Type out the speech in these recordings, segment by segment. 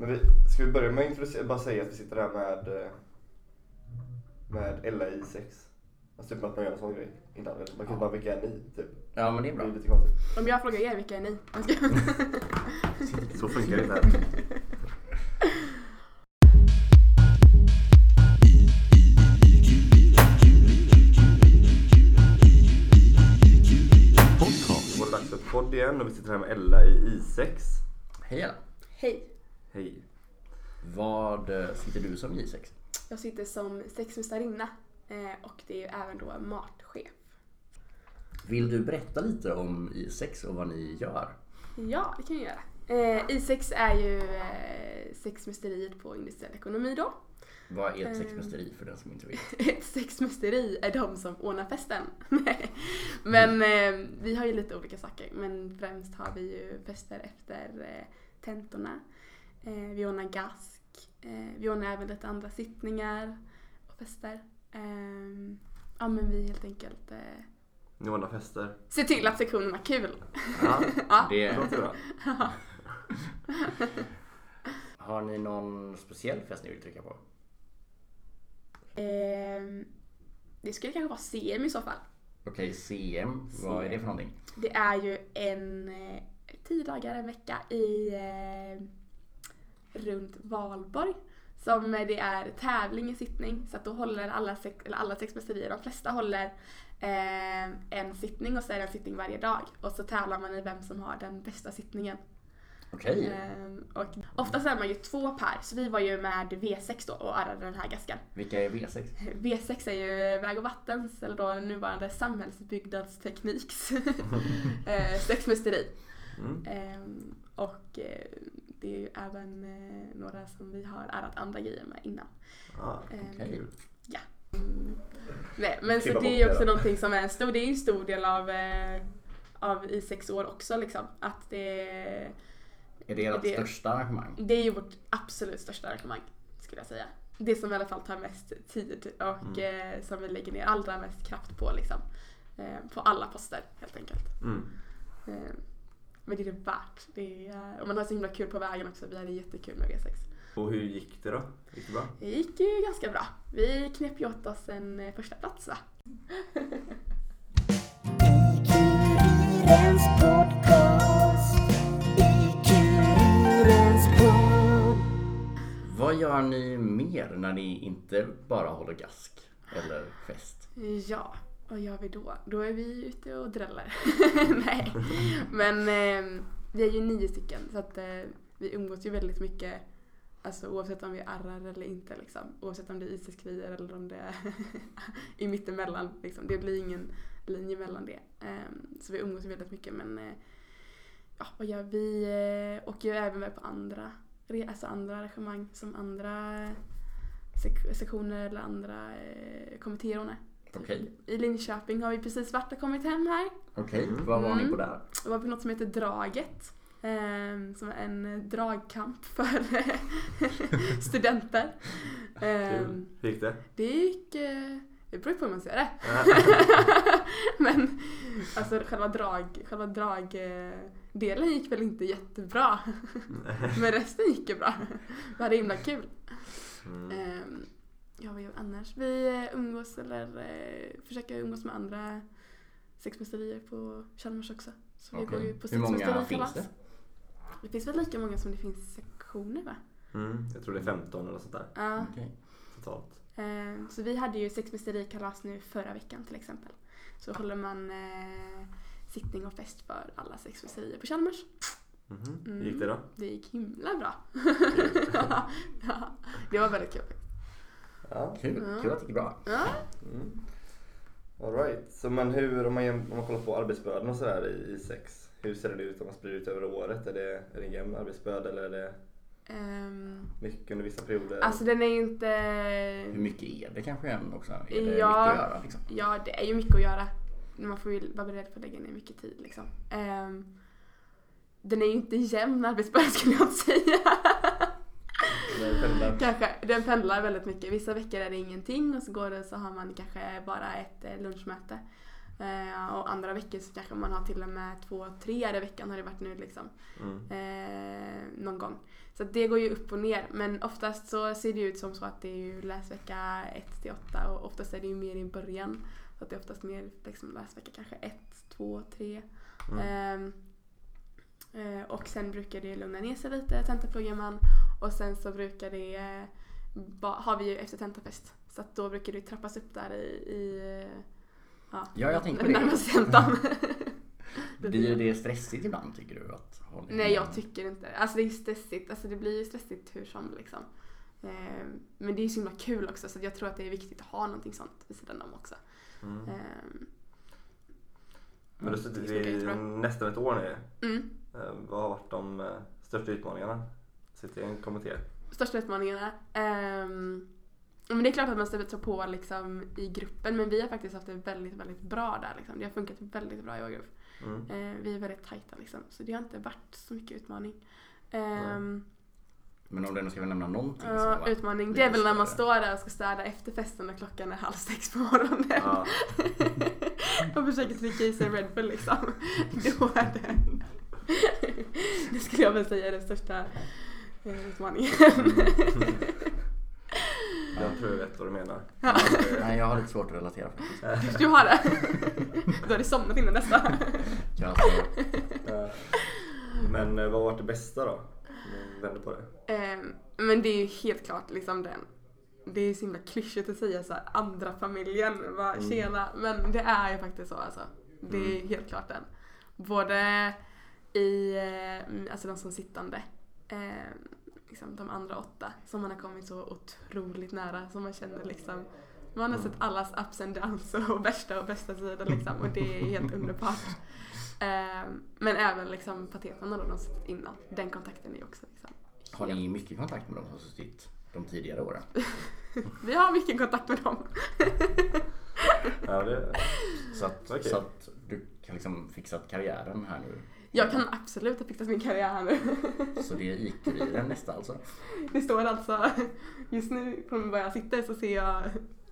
Men vi, ska vi börja med att introducera, bara säga att vi sitter här med, eh, med Ella i 6. Alltså typ att man gör en sån grej. Inte alla, man kan bara vilka är ni? Typ. Ja men det är Det bra. är lite konstigt. Om jag frågar er, vilka är ni? Så funkar det inte här. Och det är dags för podd igen och vi sitter här med Ella i I6. Hej alla. Hej! Hej. Vad eh, sitter du som I6? Jag sitter som sexmästarinna eh, och det är även då matchef. Vill du berätta lite om I6 och vad ni gör? Ja, det kan jag göra. Eh, I6 är ju eh, sexmästeriet på industriell ekonomi då. Vad är ett sexmästeri för den som inte vet? Ett sexmästeri är de som ordnar festen. Men eh, vi har ju lite olika saker. Men främst har vi ju fester efter eh, tentorna. Eh, vi ordnar gask. Eh, vi ordnar även lite andra sittningar och fester. Eh, ja men vi helt enkelt eh, Ni ordnar fester. ser till att sektionen har kul. Ja, Ja. det låter bra. har ni någon speciell fest ni vill trycka på? Eh, det skulle kanske vara CM i så fall. Okej, CM. Vad är det för någonting? Det är ju en eh, tio dagar, en vecka i eh, runt Valborg. Som det är tävling i sittning. Så att då håller alla sex, eller alla sex mästerier, de flesta håller eh, en sittning och så är det en sittning varje dag. Och så tävlar man i vem som har den bästa sittningen. Okej. Eh, och oftast är man ju två per, så vi var ju med V6 då och arrade den här gaskan. Vilka är V6? V6 är ju Väg och Vattens, eller då nuvarande Samhällsbyggnadstekniks eh, sexmästeri. Mm. Ehm, och eh, det är ju även eh, några som vi har arrat andra grejer med innan. Ja, Ehm, Okej. mm. Nej, men så det är ju också någonting som är en stor, det är en stor del av, eh, av i sex år också liksom. Att det, Är det ert Det- största arrangemang? det är ju vårt absolut största arrangemang skulle jag säga. Det som i alla fall tar mest tid och eh, som vi lägger ner allra mest kraft på liksom. Eh, på alla poster helt enkelt. Mm. Eh, men det är det värt. Det är, och man har så himla kul på vägen också. Vi hade jättekul med V6. Och hur gick det då? Gick det bra? Det gick ju ganska bra. Vi knep ju åt oss en eh, första plats va? Vad gör ni mer när ni inte bara håller gask eller fest? Ja, vad gör vi då? Då är vi ute och dräller. Nej, men eh, vi är ju nio stycken så att eh, vi umgås ju väldigt mycket Alltså oavsett om vi arrar eller inte liksom. Oavsett om det är iseskrier eller om det är i mittemellan liksom. Det blir ingen linje mellan det. Ehm, så vi umgås ju väldigt mycket men eh, ja, vad gör vi? Eh, åker ju även med på andra, alltså andra arrangemang som andra sek- sektioner eller andra eh, kommittéer Okej. I Linköping har vi precis varit och kommit hem här. Okej, vad var ni Mm. på där? Det var på något som heter Draget. ehm, som är en eh, dragkamp för studenter. Ehm, Kul. Hur gick det? det gick... eh, Det beror på hur man ser det. Men alltså själva drag, själva dragdelen gick väl inte jättebra. Men resten gick ju bra. Vi hade himla kul. Mm. Ja, vad gör vi annars? Vi eh, umgås eller eh, försöker umgås med andra sexmästerier på Chalmers också. Så vi Okej. går ju på Hur många finns det? Det finns väl lika många som det finns sektioner va? Mm. Jag tror det är 15 eller sånt där Ja. Okej. totalt. Ehm, så vi hade ju sexmästerikalas nu förra veckan till exempel. Så håller man eh, sittning och fest för alla sexmästerier på Chalmers. Mm. Hur gick det då? Det gick himla bra. ja, det var väldigt kul. Ja. Kul, Ja. kul att det gick bra. Ja. Mm. All right. Så men hur, om man, om man kollar på arbetsbördan och sådär i, i sex, hur ser det ut om man sprider ut över året? Är det, är det en jämn arbetsbörda eller är det Ehm, mycket under vissa perioder? alltså den är ju inte... Hur mycket är det kanske än också? Är det Ja. mycket att göra liksom? Ja, det är ju mycket att göra. Man får ju vara beredd på att lägga ner mycket tid liksom. Ehm, den är ju inte jämn arbetsbörda skulle jag säga. Pendlar. kanske, den pendlar väldigt mycket. Vissa veckor är det ingenting och så går det så har man kanske bara ett eh, lunchmöte. Eh, och andra veckor så kanske man har till och med två, tre i veckan har det varit nu liksom. Mm. Eh, någon gång. Så det går ju upp och ner. Men oftast så ser det ut som så att det är ju läsvecka 1 till 8 och oftast är det ju mer i början. Så att det är oftast mer liksom läsvecka kanske 1, 2, 3. Mm. Ehm, eh, och sen brukar det lugna ner sig lite, tentapluggar man. Och sen så brukar det, eh, har vi ju efter tentafest. Så att då brukar det trappas upp där i, i eh, ja, Ja, jag tänkte på det. närmast tentan. Blir det stressigt ibland tycker du? Att hålla Nej jag tycker inte Alltså det är stressigt, alltså det blir ju stressigt hur som liksom. Ehm, men det är ju så himla kul också så jag tror att det är viktigt att ha någonting sånt vid sidan om också. Mm. Ehm, Men du har suttit det funkar i nästan ett år nu. mm. Eh, Vad har varit de eh, största utmaningarna? Sitter i en kommitté. Största utmaningarna? Ehm, men det är klart att man stöter på liksom i gruppen men vi har faktiskt haft det väldigt, väldigt bra där liksom. Det har funkat väldigt bra i vår grupp. Mm. Ehm, vi är väldigt tajta liksom så det har inte varit så mycket utmaning. Ehm, Men om du ändå ska nämna någonting som har Ja, varit utmaning. Det är väl när man står där och ska städa efter festen och klockan är halv sex på morgonen. Ja. och försöker trycka i sig Red Bull liksom. Då är det... Det skulle jag väl säga är den största utmaningen. Jag tror jag vet vad du menar. Ja. Nej, jag har lite svårt att relatera faktiskt. Du har det? Då har du somnat innan alltså, Eh, Men eh, vad varit det bästa då? Om vänder på det. Ehm, Men det är ju helt klart liksom den. Det är så himla klyschigt att säga så här, andra familjen, bara Mm. tjena. Men det är ju faktiskt så alltså. Det är Mm. helt klart den. Både i, eh, alltså de som sittande, eh, liksom de andra åtta som man har kommit så otroligt nära som man känner liksom man har Mm. sett allas ups and downs och värsta och bästa sidor liksom och det är helt underbart. Eh, men även liksom pateterna då de suttit innan. Den kontakten är också liksom har ni mycket kontakt med dem som suttit de tidigare åren? Vi har mycket kontakt med dem. Ja, det, Så att, Okej. så att du kan liksom fixa karriären här nu. Jag kan absolut ha fixat min karriär här nu. Så det är i-kuriren nästa alltså. Det står alltså, just nu på var jag sitter så ser jag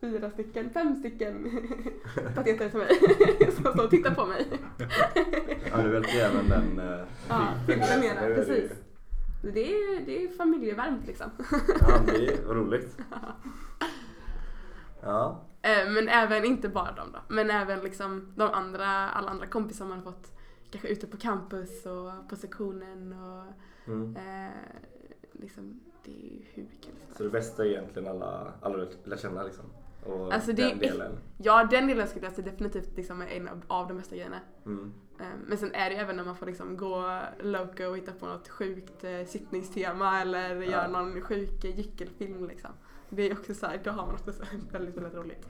fyra stycken, fem stycken pateter till mig som står och tittar på mig. ja, du välter även den eh, Ja, är ju- precis. Det är, det är familjevarmt liksom. Ja, det är roligt. Ja. Eh, Men även, inte bara dem då, men även liksom de andra, alla andra kompisar man har fått kanske ute på campus och på sektionen och Mm. eh, liksom, det är ju hur kul som Så det bästa är egentligen alla, alla lär känna liksom. Och Alltså, det den är- delen. Ja, den delen skulle jag säga definitivt liksom är en av, av de bästa grejerna. Mm. Eh, Men sen är det ju även när man får liksom gå loco och hitta på något sjukt eh, sittningstema eller Ja. göra någon sjuk gyckelfilm liksom. Det är också så här, då har man också väldigt, väldigt roligt.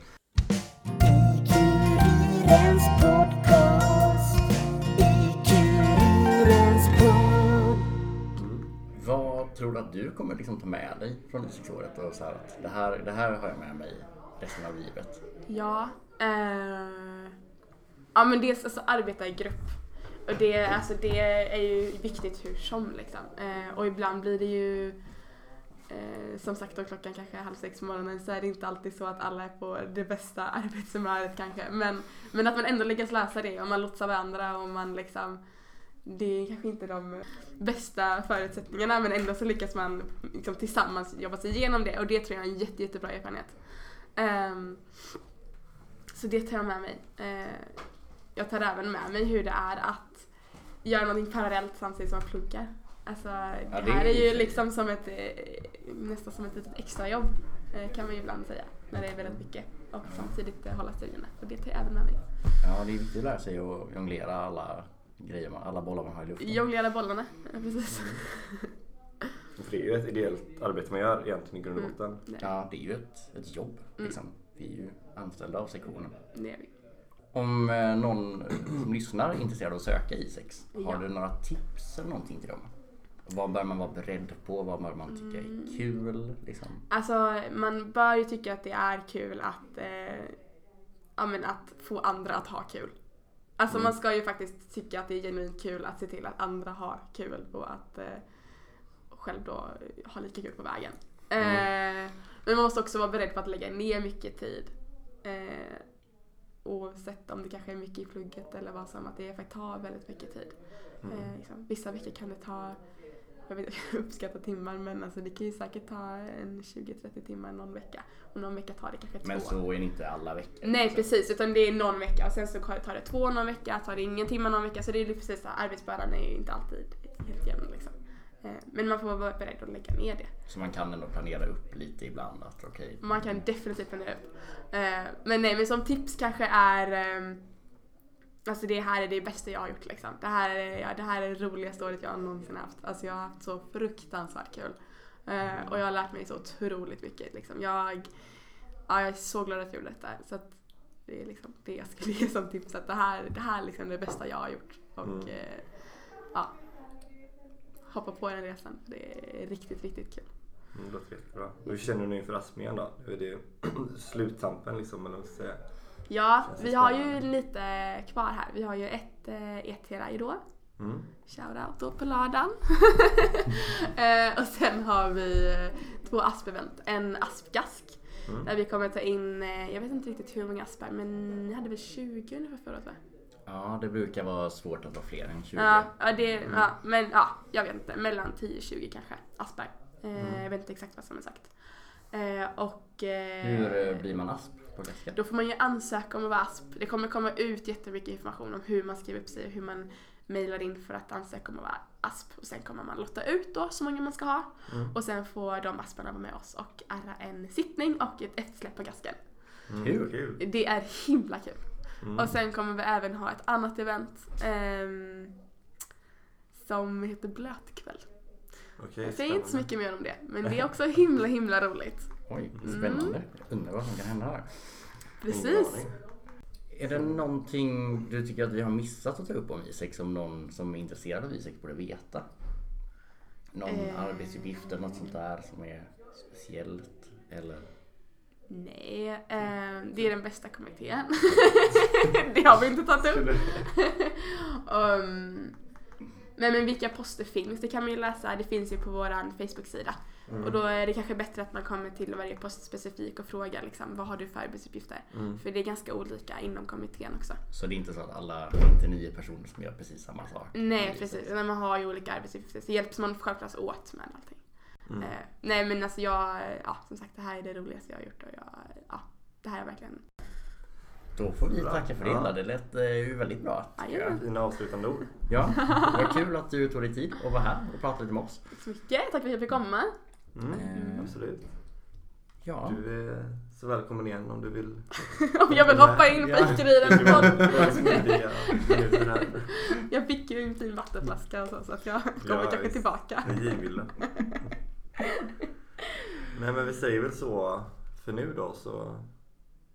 Tror du att du kommer liksom ta med dig från musikåret och så här att det här, det här har jag med mig resten av livet? Ja, eh, ja men dels alltså arbeta i grupp. Och det, alltså, det är ju viktigt hur som liksom. Eh, och ibland blir det ju Eh, som sagt då klockan kanske är halv sex på morgonen så är det inte alltid så att alla är på det bästa arbetshumöret kanske. Men, men att man ändå lyckas lösa det och man lotsar varandra och man liksom det är kanske inte de bästa förutsättningarna men ändå så lyckas man liksom tillsammans jobba sig igenom det och det tror jag är en jätte, jättebra erfarenhet. Ehm, så det tar jag med mig. Eh, jag tar även med mig hur det är att göra någonting parallellt samtidigt som man pluggar. Alltså det, det här är är ju- liksom som ett, eh, nästan som ett litet extrajobb eh, kan man ju ibland säga. När det är väldigt mycket och samtidigt hålla studierna. Och det tar jag även med mig. Ja, det är viktigt att lära sig att jonglera alla grejer, man, alla bollar man har i luften. Jonglera bollarna, ja, precis. För det är ju ett ideellt arbete man gör egentligen i grund och Mm. botten. Det, Ja, det är ju ett, ett jobb liksom. Vi är ju anställda av sektionen. det är vi. Om eh, någon som lyssnar är intresserad av att söka I6, har Ja. du några tips eller någonting till dem? Vad bör man vara beredd på? Vad bör man tycka Mm. är kul? Liksom? Alltså man bör ju tycka att det är kul att, eh, ja, men att få andra att ha kul. Alltså Mm. man ska ju faktiskt tycka att det är genuint kul att se till att andra har kul och att eh, själv då ha lika kul på vägen. Eh, men man måste också vara beredd på att lägga ner mycket tid. Eh, oavsett om det kanske är mycket i plugget eller vad som, att det faktiskt tar väldigt mycket tid. Mm. Eh, liksom, vissa veckor kan det ta, jag vet jag uppskattar timmar men alltså det kan ju säkert ta en 20-30 timmar någon vecka. Och någon vecka tar det kanske Men två. så är det inte alla veckor. Nej liksom. precis, utan det är någon vecka och sen så tar det två någon vecka, tar det ingen timme någon vecka. Så det är precis så här, arbetsbördan är ju inte alltid helt jämn liksom. Eh, Men man får vara beredd att lägga ner det. Så man kan ändå planera upp lite ibland att okej, Man kan definitivt planera upp. Eh, Men nej, men som tips kanske är ehm, Alltså det här är det bästa jag har gjort liksom. Det här är, ja, det här är det roligaste året jag någonsin haft. Alltså jag har haft så fruktansvärt kul. Eh, och jag har lärt mig så otroligt mycket liksom. Jag, ja, jag är så glad att jag gjorde detta. Så det är liksom det jag skulle ge som tips. Att det här, det här är liksom det bästa jag har gjort. Och Mm. eh, ja, hoppa på den resan. Det är riktigt, riktigt kul. Mm, Det låter jättebra. Hur känner du inför Aspmien då? Hur är det sluttampen liksom eller vad ska säga? Ja, vi har ju lite kvar här. Vi har ju ett eh, ETRI då. Mm. Shoutout då på lördagen. eh, och sen har vi eh, två aspevent. En aspgask. Mm. Där vi kommer ta in, eh, jag vet inte riktigt hur många aspar men ni hade väl 20 ungefär förra året va? ja det brukar vara svårt att vara fler än 20. Ja, ja, det, ja, men ja, jag vet inte. Mellan 10-20 kanske aspar. Eh, Jag vet inte exakt vad som är sagt. Eh, och... Eh, Hur blir man asp på gasken? Då får man ju ansöka om att vara ASP. Det kommer komma ut jättemycket information om hur man skriver upp sig och hur man mejlar in för att ansöka om att vara ASP. Och sen kommer man lotta ut då så många man ska ha. Mm. Och sen får de asparna vara med oss och arra en sittning och ett eftersläpp på gasken. Mm. Kul. Kul. Det är himla kul. Mm. Och sen kommer vi även ha ett annat event ehm, som heter Blötkväll. Okej, Jag säger inte så mycket mer om det, men det är också himla himla roligt. Oj, Mm. spännande. Undrar vad som kan hända där. Ingen Precis. Är det någonting du tycker att vi har missat att ta upp om Isek som någon som är intresserad av Isek borde veta? Någon Eh. arbetsuppgift eller något sånt där som är speciellt? Eller? Nej, eh, det är den bästa kommittén. det har vi inte tagit upp. um, men, men vilka poster finns? Det kan man ju läsa. Det finns ju på vår Facebook-sida. Mm. Och då är det kanske bättre att man kommer till varje post specifik och frågar liksom, vad har du för arbetsuppgifter? Mm. För det är ganska olika inom kommittén också. Så det är inte så att alla 99 personer som gör precis samma sak? Nej precis, man har ju olika arbetsuppgifter så hjälps man självklart åt med allting. Mm. Eh, nej men alltså jag, ja som sagt det här är det roligaste jag har gjort och jag, ja det här är verkligen, Då får vi Bra. tacka för det Ja. Det lät eh, ju väldigt bra. Fina avslutande ord. Ja, det var kul att du tog dig tid att vara här och prata lite med oss. tack så mycket, tack för att jag fick komma. Mm. Mm. Absolut. Ja, Du är så välkommen igen om du vill. Om jag vill hoppa in på smidiga minuter här. Jag fick ju en fin vattenflaska så, så att jag kommer Ja, kanske tillbaka. Givmilda. Nej men vi säger väl så för nu då så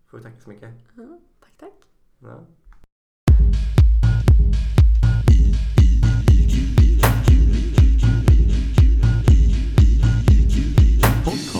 får vi tacka så mycket. Ja, tack tack. Ja. Podcast.